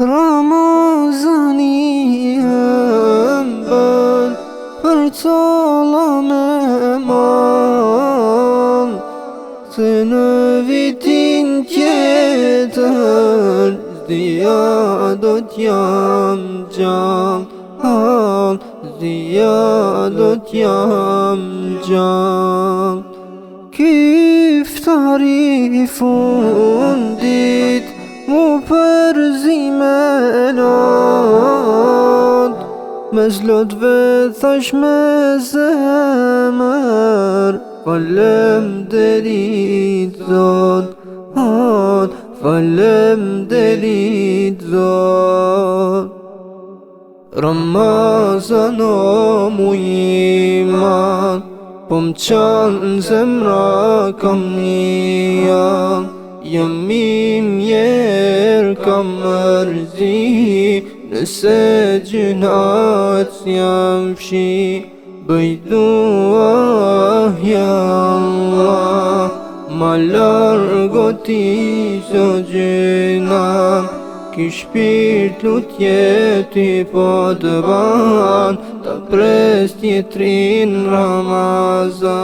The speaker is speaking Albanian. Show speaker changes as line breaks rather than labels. Ramazaniyem ben Fırt olamam al Sınıvidin yeter Ziyadet yamcam al Ziyadet yamcam Kif tarifun din Me zlotve thash me zemër Falem derit zot falem derit zot Ramazan o mu iman Po më qanë zemra kam një Jamim jer kam mërzi Nëse gjënat jam shi Bëjdu ah ja Allah Ma largo ti së gjëna Ki shpirt lu ti po të ban Ta prest jetrin Ramazan